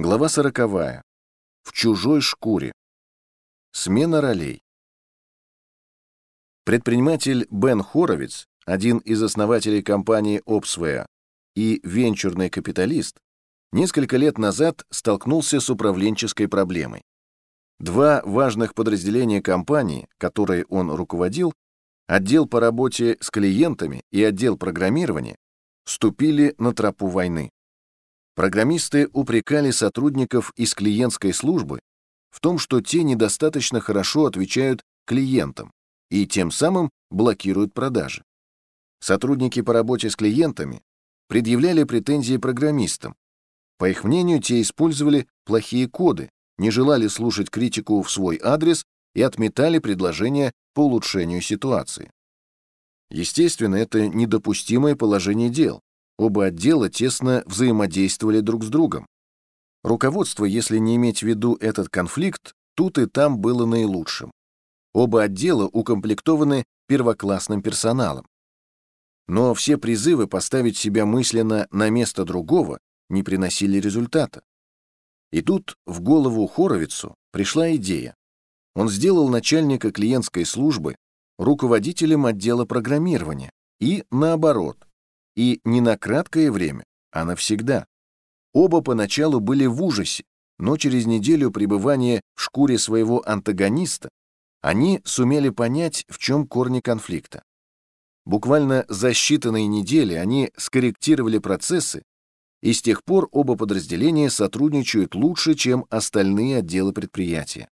Глава сороковая. В чужой шкуре. Смена ролей. Предприниматель Бен Хоровиц, один из основателей компании Opsware и венчурный капиталист, несколько лет назад столкнулся с управленческой проблемой. Два важных подразделения компании, которые он руководил, отдел по работе с клиентами и отдел программирования, ступили на тропу войны. Программисты упрекали сотрудников из клиентской службы в том, что те недостаточно хорошо отвечают клиентам и тем самым блокируют продажи. Сотрудники по работе с клиентами предъявляли претензии программистам. По их мнению, те использовали плохие коды, не желали слушать критику в свой адрес и отметали предложения по улучшению ситуации. Естественно, это недопустимое положение дел. Оба отдела тесно взаимодействовали друг с другом. Руководство, если не иметь в виду этот конфликт, тут и там было наилучшим. Оба отдела укомплектованы первоклассным персоналом. Но все призывы поставить себя мысленно на место другого не приносили результата. И тут в голову Хоровицу пришла идея. Он сделал начальника клиентской службы руководителем отдела программирования и наоборот, и не на краткое время, а навсегда. Оба поначалу были в ужасе, но через неделю пребывания в шкуре своего антагониста они сумели понять, в чем корни конфликта. Буквально за считанные недели они скорректировали процессы, и с тех пор оба подразделения сотрудничают лучше, чем остальные отделы предприятия.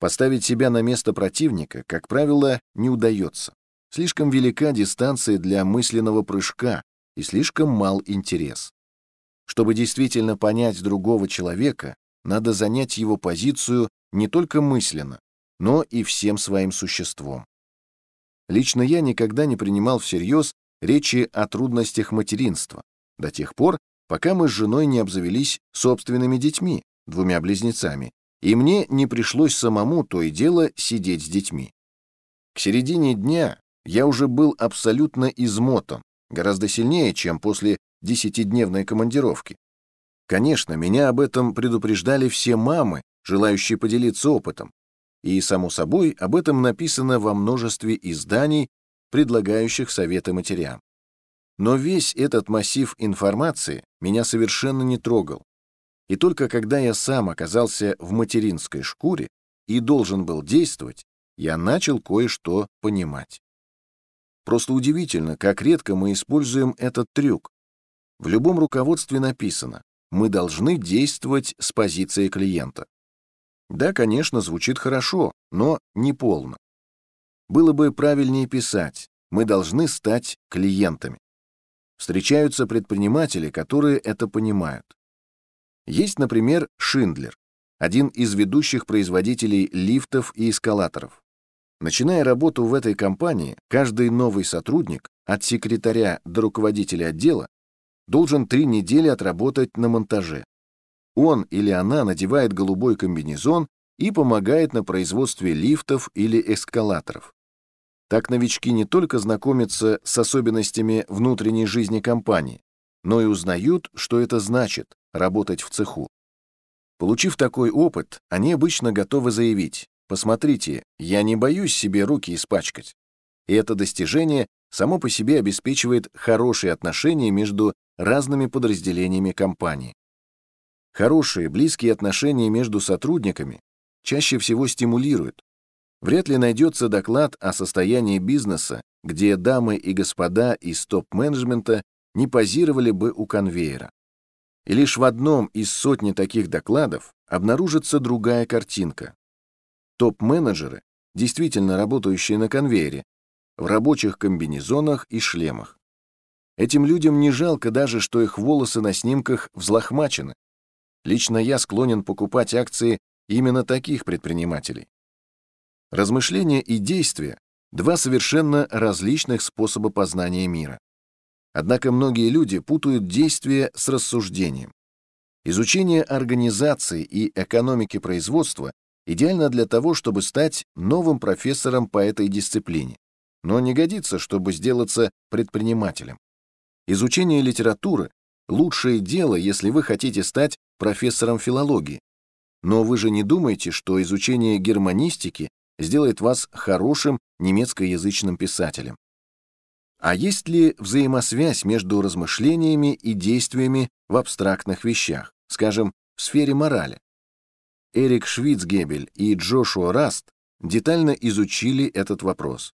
Поставить себя на место противника, как правило, не удается. Слишком велика дистанция для мысленного прыжка и слишком мал интерес. Чтобы действительно понять другого человека, надо занять его позицию не только мысленно, но и всем своим существом. Лично я никогда не принимал всерьез речи о трудностях материнства, до тех пор, пока мы с женой не обзавелись собственными детьми, двумя близнецами, и мне не пришлось самому то и дело сидеть с детьми. К середине дня я уже был абсолютно измотан, гораздо сильнее, чем после десятидневной командировки. Конечно, меня об этом предупреждали все мамы, желающие поделиться опытом, и, само собой, об этом написано во множестве изданий, предлагающих советы матерям. Но весь этот массив информации меня совершенно не трогал. И только когда я сам оказался в материнской шкуре и должен был действовать, я начал кое-что понимать. Просто удивительно, как редко мы используем этот трюк. В любом руководстве написано «Мы должны действовать с позиции клиента». Да, конечно, звучит хорошо, но не полно. Было бы правильнее писать «Мы должны стать клиентами». Встречаются предприниматели, которые это понимают. Есть, например, Шиндлер, один из ведущих производителей лифтов и эскалаторов. Начиная работу в этой компании, каждый новый сотрудник, от секретаря до руководителя отдела, должен три недели отработать на монтаже. Он или она надевает голубой комбинезон и помогает на производстве лифтов или эскалаторов. Так новички не только знакомятся с особенностями внутренней жизни компании, но и узнают, что это значит — работать в цеху. Получив такой опыт, они обычно готовы заявить Посмотрите, я не боюсь себе руки испачкать. И это достижение само по себе обеспечивает хорошие отношения между разными подразделениями компании. Хорошие, близкие отношения между сотрудниками чаще всего стимулируют. Вряд ли найдется доклад о состоянии бизнеса, где дамы и господа из топ-менеджмента не позировали бы у конвейера. И лишь в одном из сотни таких докладов обнаружится другая картинка. Топ-менеджеры, действительно работающие на конвейере, в рабочих комбинезонах и шлемах. Этим людям не жалко даже, что их волосы на снимках взлохмачены. Лично я склонен покупать акции именно таких предпринимателей. Размышления и действия — два совершенно различных способа познания мира. Однако многие люди путают действие с рассуждением. Изучение организации и экономики производства идеально для того, чтобы стать новым профессором по этой дисциплине, но не годится, чтобы сделаться предпринимателем. Изучение литературы — лучшее дело, если вы хотите стать профессором филологии. Но вы же не думаете, что изучение германистики сделает вас хорошим немецкоязычным писателем. А есть ли взаимосвязь между размышлениями и действиями в абстрактных вещах, скажем, в сфере морали? Эрик Швицгебель и Джошуа Раст детально изучили этот вопрос.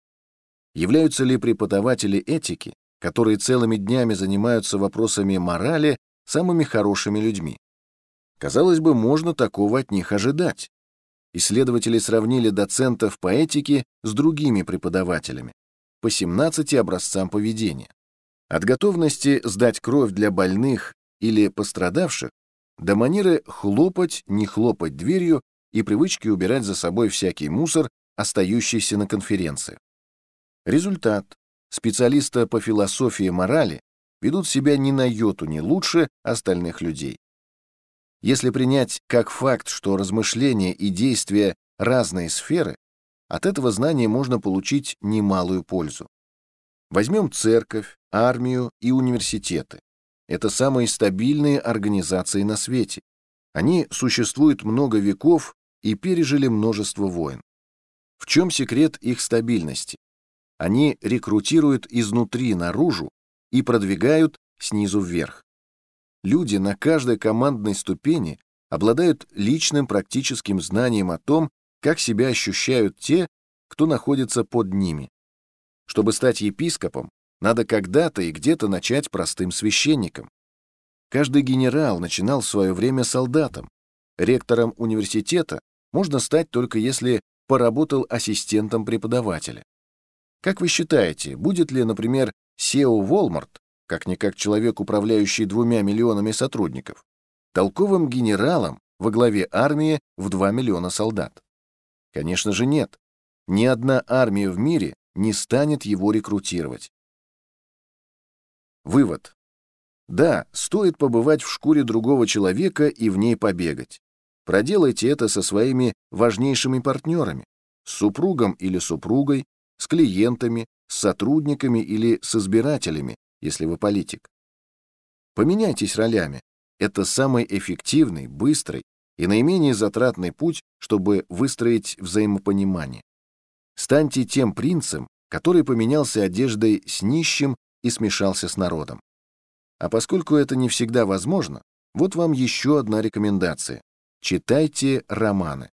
Являются ли преподаватели этики, которые целыми днями занимаются вопросами морали, самыми хорошими людьми? Казалось бы, можно такого от них ожидать. Исследователи сравнили доцентов по этике с другими преподавателями по 17 образцам поведения. От готовности сдать кровь для больных или пострадавших до манеры хлопать, не хлопать дверью и привычки убирать за собой всякий мусор, остающийся на конференции. Результат. Специалисты по философии морали ведут себя ни на йоту не лучше остальных людей. Если принять как факт, что размышления и действия — разные сферы, от этого знания можно получить немалую пользу. Возьмем церковь, армию и университеты. Это самые стабильные организации на свете. Они существуют много веков и пережили множество войн. В чем секрет их стабильности? Они рекрутируют изнутри наружу и продвигают снизу вверх. Люди на каждой командной ступени обладают личным практическим знанием о том, как себя ощущают те, кто находится под ними. Чтобы стать епископом, надо когда-то и где-то начать простым священником. Каждый генерал начинал свое время солдатом. Ректором университета можно стать только если поработал ассистентом преподавателя. Как вы считаете, будет ли, например, SEO Walmart как-никак человек, управляющий двумя миллионами сотрудников, толковым генералом во главе армии в 2 миллиона солдат? Конечно же нет. Ни одна армия в мире не станет его рекрутировать. Вывод. Да, стоит побывать в шкуре другого человека и в ней побегать. Проделайте это со своими важнейшими партнерами, с супругом или супругой, с клиентами, с сотрудниками или с избирателями, если вы политик. Поменяйтесь ролями. Это самый эффективный, быстрый и наименее затратный путь, чтобы выстроить взаимопонимание. Станьте тем принцем, который поменялся одеждой с нищим и смешался с народом. А поскольку это не всегда возможно, вот вам еще одна рекомендация. Читайте романы.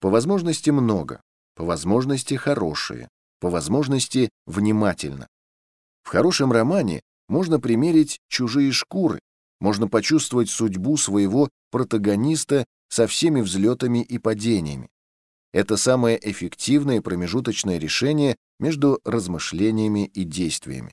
По возможности много, по возможности хорошие, по возможности внимательно. В хорошем романе можно примерить чужие шкуры, можно почувствовать судьбу своего протагониста со всеми взлетами и падениями. Это самое эффективное промежуточное решение между размышлениями и действиями.